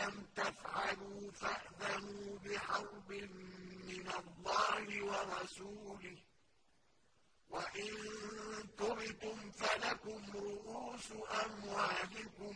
لَمْ تَفْعَلُوا فَأْذَنُوا بِحَرْبٍ مِّنَ اللَّهِ وَرَسُولِهِ ۖ. وَإِن تُبْتُمْ فَلَكُمْ رؤوس أَمْوَالِكُمْ